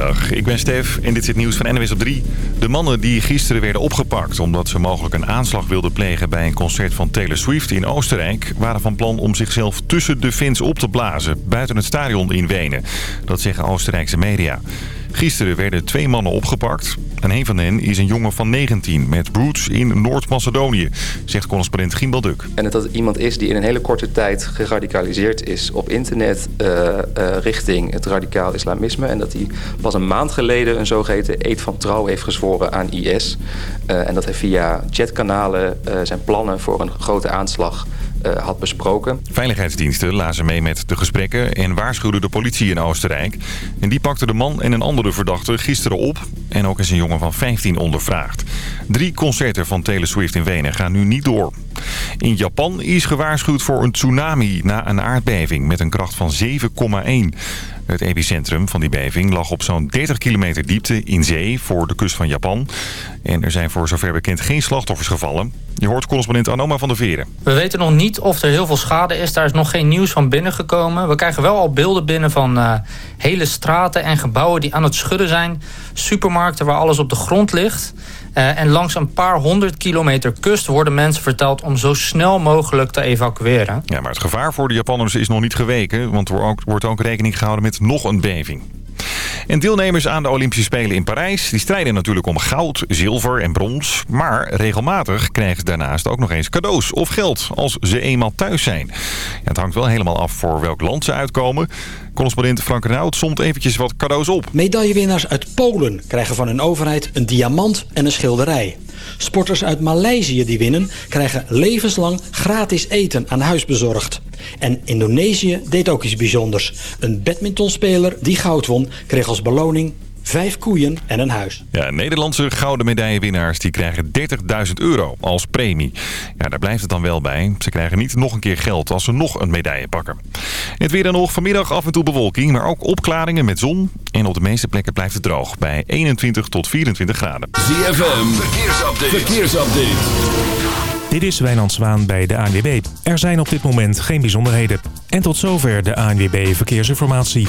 Goedemiddag, ik ben Stef en dit is het nieuws van NWS op 3. De mannen die gisteren werden opgepakt omdat ze mogelijk een aanslag wilden plegen... bij een concert van Taylor Swift in Oostenrijk... waren van plan om zichzelf tussen de fans op te blazen... buiten het stadion in Wenen. Dat zeggen Oostenrijkse media. Gisteren werden twee mannen opgepakt. En een van hen is een jongen van 19 met roots in Noord-Macedonië, zegt correspondent Gimbal Duk. En dat het iemand is die in een hele korte tijd geradicaliseerd is op internet uh, uh, richting het radicaal islamisme. En dat hij pas een maand geleden een zogeheten eed van trouw heeft gezworen aan IS. Uh, en dat hij via chatkanalen zijn plannen voor een grote aanslag had besproken. Veiligheidsdiensten lazen mee met de gesprekken en waarschuwden de politie in Oostenrijk. En die pakte de man en een andere verdachte gisteren op en ook eens een jongen van 15 ondervraagd. Drie concerten van Taylor Swift in Wenen gaan nu niet door. In Japan is gewaarschuwd voor een tsunami na een aardbeving met een kracht van 7,1. Het epicentrum van die beving lag op zo'n 30 kilometer diepte in zee voor de kust van Japan. En er zijn voor zover bekend geen slachtoffers gevallen. Je hoort correspondent Anoma van der Veren. We weten nog niet of er heel veel schade is. Daar is nog geen nieuws van binnengekomen. We krijgen wel al beelden binnen van uh, hele straten en gebouwen die aan het schudden zijn. Supermarkten waar alles op de grond ligt. Uh, en langs een paar honderd kilometer kust worden mensen verteld om zo snel mogelijk te evacueren. Ja, maar het gevaar voor de Japanners is nog niet geweken, want er wordt ook rekening gehouden met nog een beving. En deelnemers aan de Olympische Spelen in Parijs... die strijden natuurlijk om goud, zilver en brons. Maar regelmatig krijgen ze daarnaast ook nog eens cadeaus of geld... als ze eenmaal thuis zijn. Ja, het hangt wel helemaal af voor welk land ze uitkomen. Correspondent Frank Renaud somt eventjes wat cadeaus op. Medaillewinnaars uit Polen krijgen van hun overheid een diamant en een schilderij. Sporters uit Maleisië die winnen krijgen levenslang gratis eten aan huis bezorgd. En Indonesië deed ook iets bijzonders. Een badmintonspeler die goud won kreeg als beloning vijf koeien en een huis. Ja, Nederlandse gouden medaillewinnaars die krijgen 30.000 euro als premie. Ja, daar blijft het dan wel bij. Ze krijgen niet nog een keer geld als ze nog een medaille pakken. Het weer dan nog. Vanmiddag af en toe bewolking, maar ook opklaringen met zon. En op de meeste plekken blijft het droog bij 21 tot 24 graden. ZFM, verkeersupdate. verkeersupdate. Dit is Wijnand Zwaan bij de ANWB. Er zijn op dit moment geen bijzonderheden. En tot zover de ANWB Verkeersinformatie.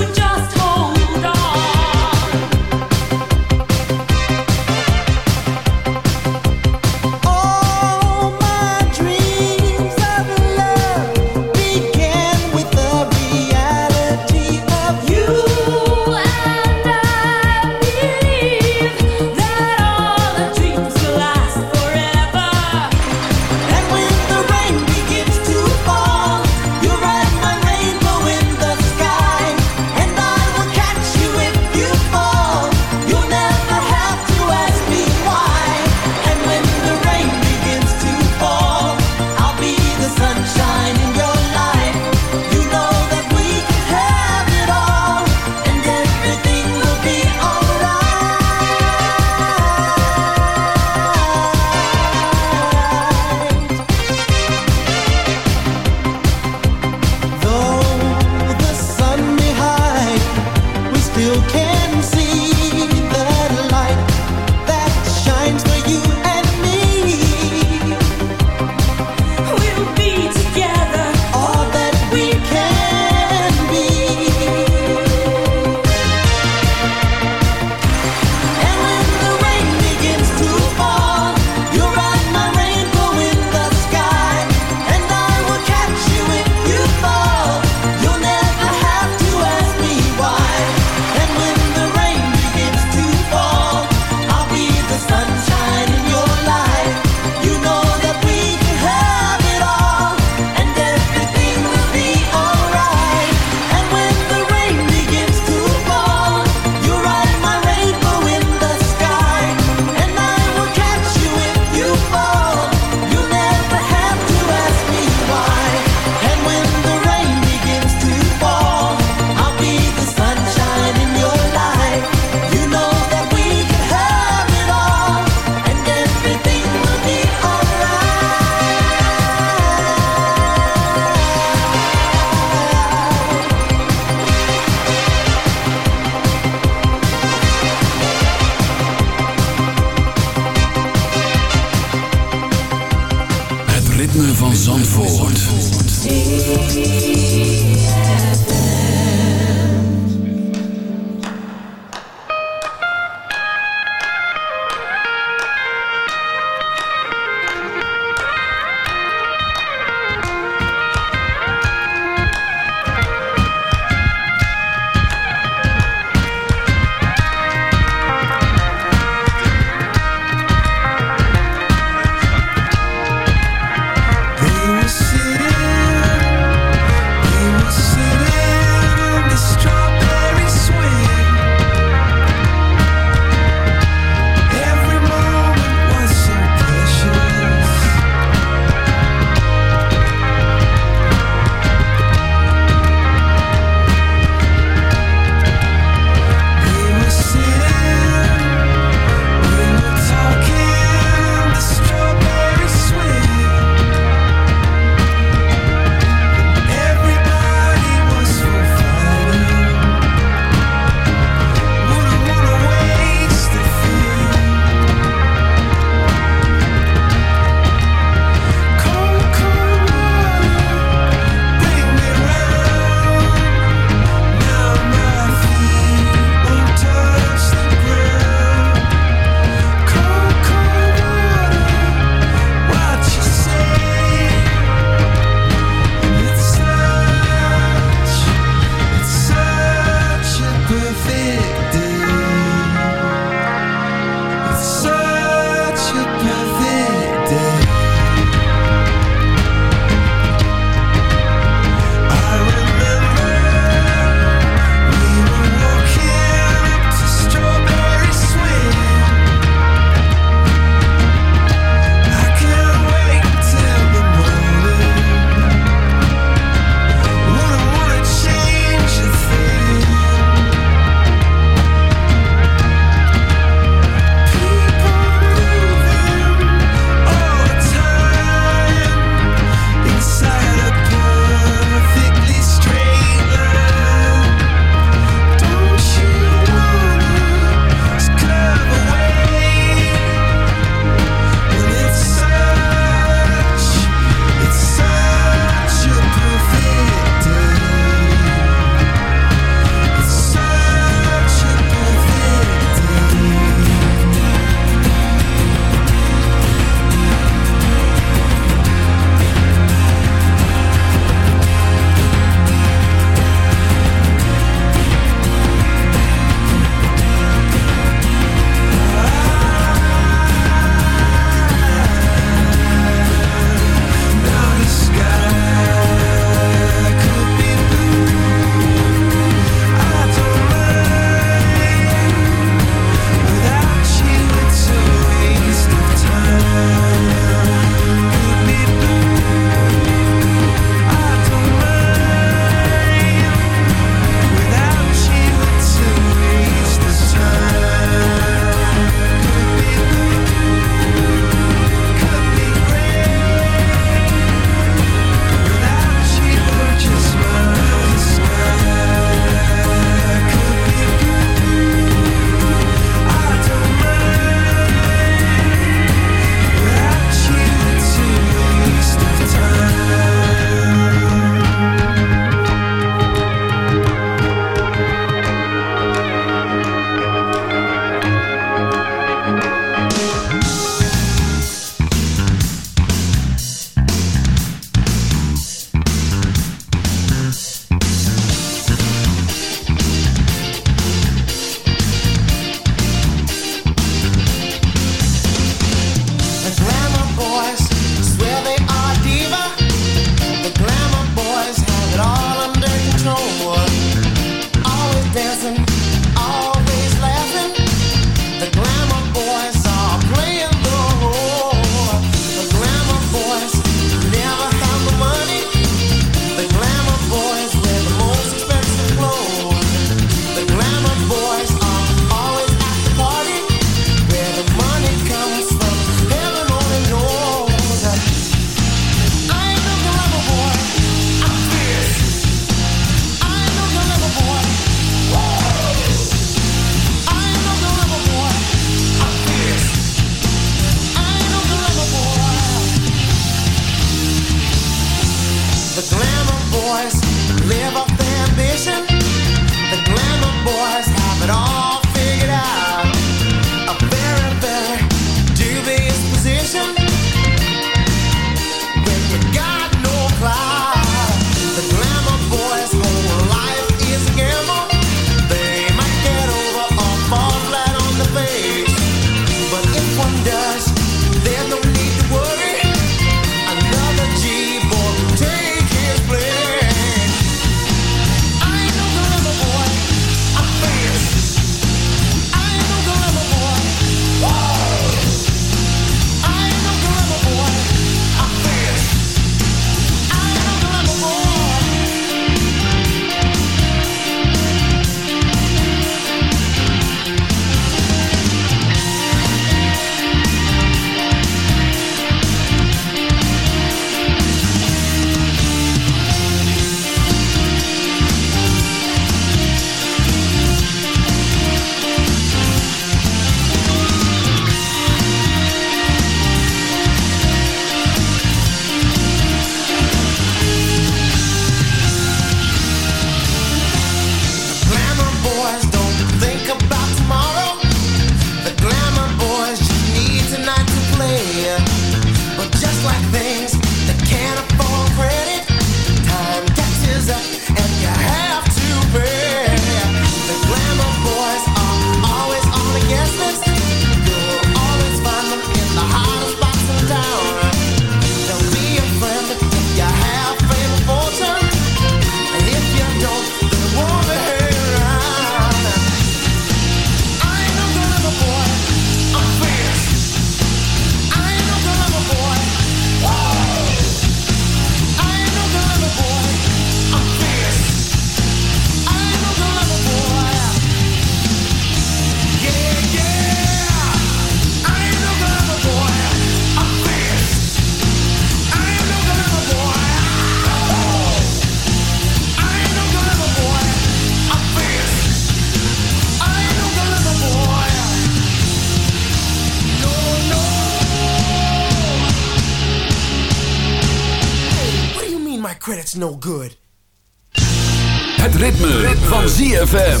Van ZFM.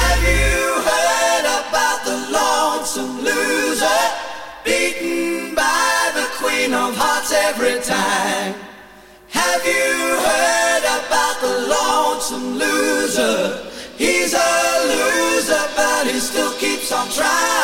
Have you heard about the lonesome loser? Beaten by the queen of hearts every time. Have you heard about the lonesome loser? He's a loser, but he still keeps on trying.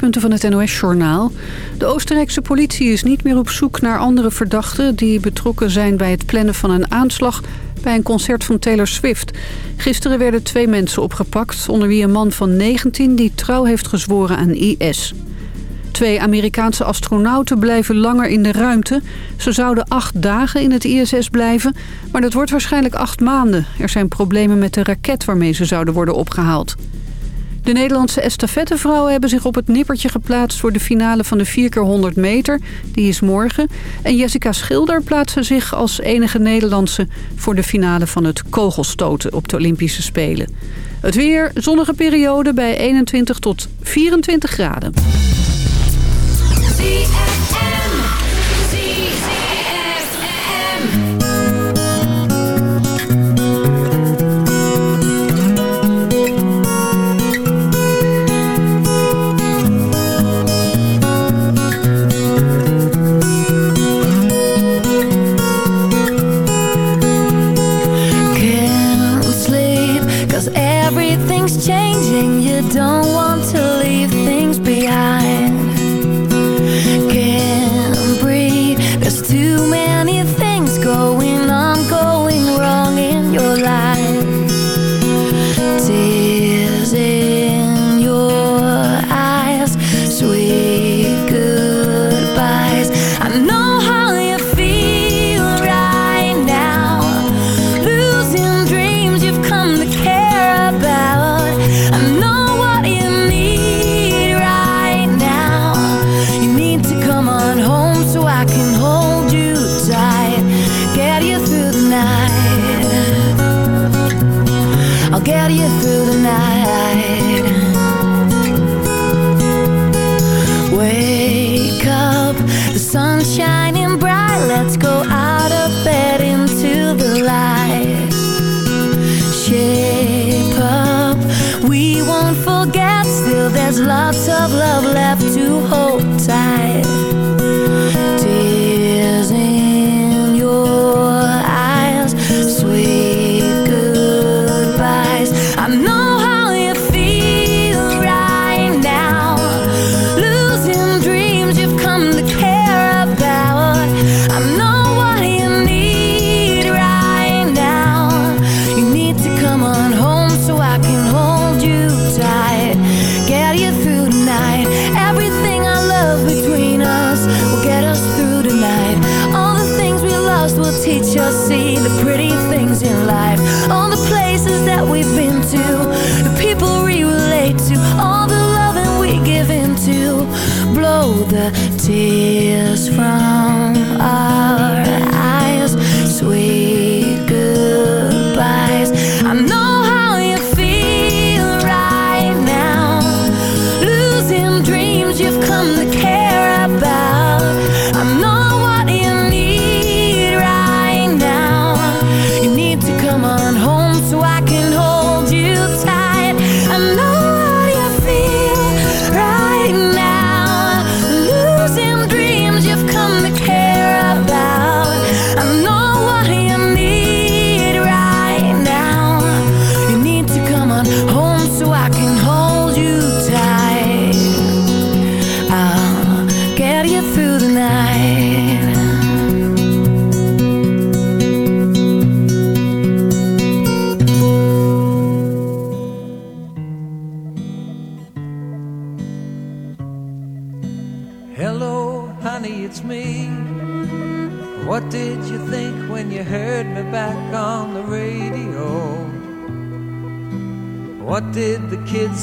Hoofdpunten van het NOS-journaal. De Oostenrijkse politie is niet meer op zoek naar andere verdachten... die betrokken zijn bij het plannen van een aanslag bij een concert van Taylor Swift. Gisteren werden twee mensen opgepakt, onder wie een man van 19... die trouw heeft gezworen aan IS. Twee Amerikaanse astronauten blijven langer in de ruimte. Ze zouden acht dagen in het ISS blijven, maar dat wordt waarschijnlijk acht maanden. Er zijn problemen met de raket waarmee ze zouden worden opgehaald. De Nederlandse estafettevrouwen hebben zich op het nippertje geplaatst... voor de finale van de 4x100 meter. Die is morgen. En Jessica Schilder plaatste zich als enige Nederlandse... voor de finale van het kogelstoten op de Olympische Spelen. Het weer, zonnige periode bij 21 tot 24 graden.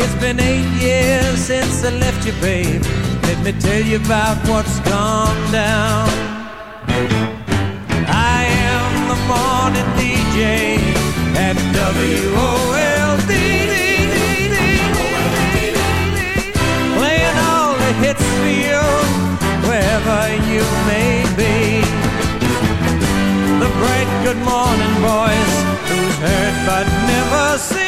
It's been eight years since I left you, babe. Let me tell you about what's gone down. I am the morning DJ at WOLD. Playing all the hits for you, wherever you may be. The bright good morning voice, who's heard but never seen.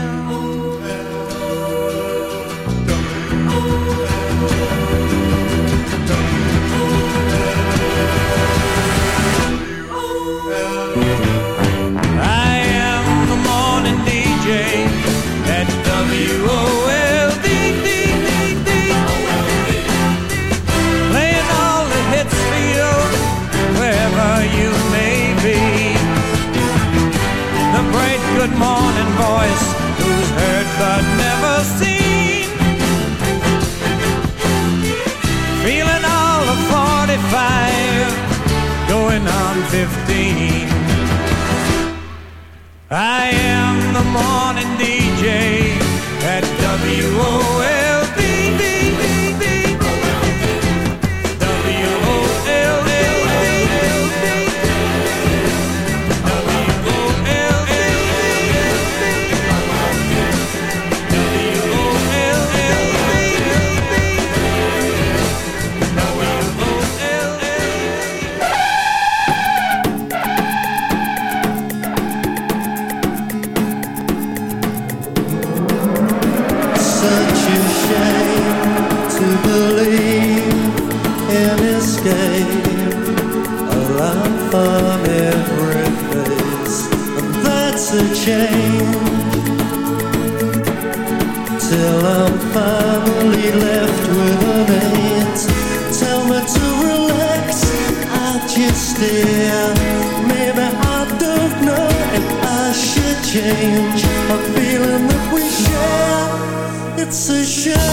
Oh, WOLD. Playing all the hits for you, wherever you may be. The bright good morning voice who's heard but never seen. Feeling all of 45, going on 15. I am the morning DJ at WOLD. Maybe I don't know if I should change a feeling that we share. It's a shame.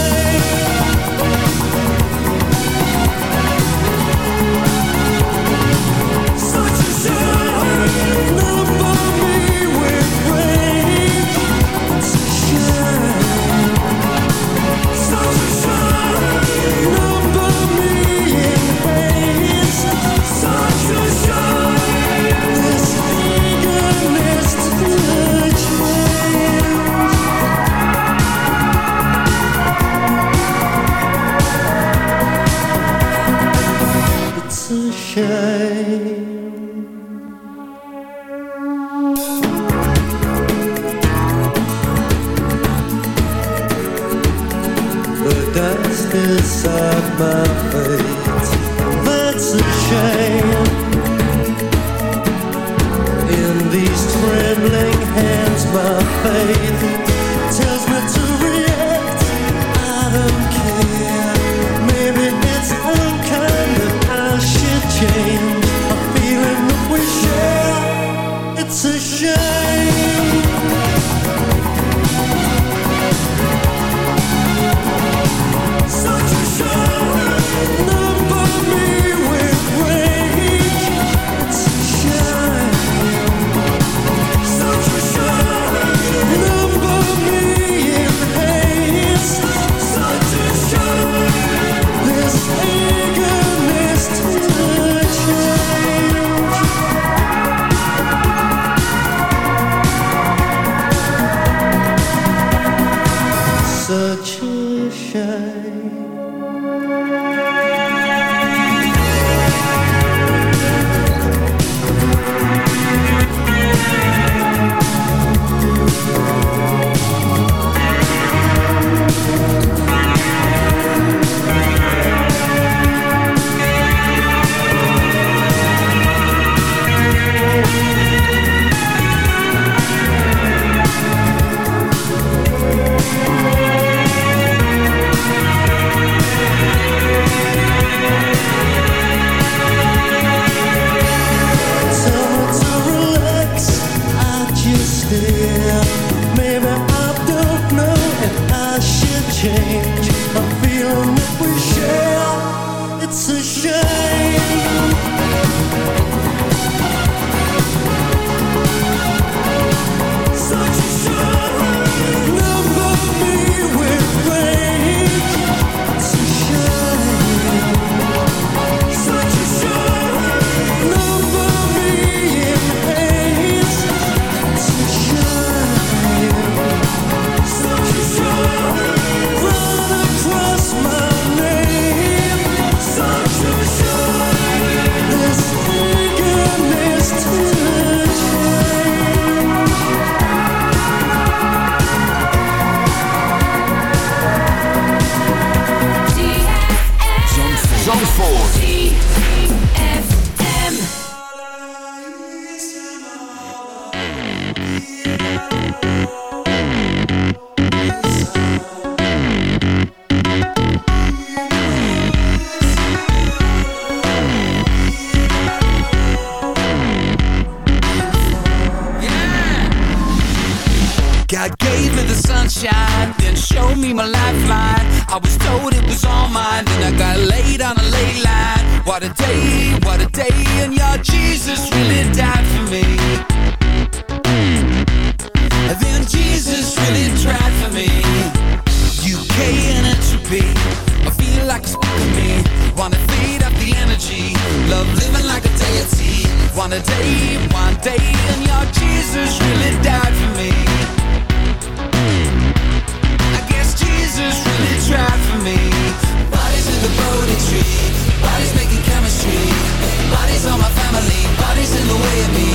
on a day, one day, and your Jesus really died for me. I guess Jesus really tried for me. Bodies in the Bodhi tree, bodies making chemistry. Bodies on my family, bodies in the way of me.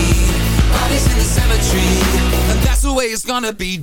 Bodies in the cemetery, and that's the way it's gonna be.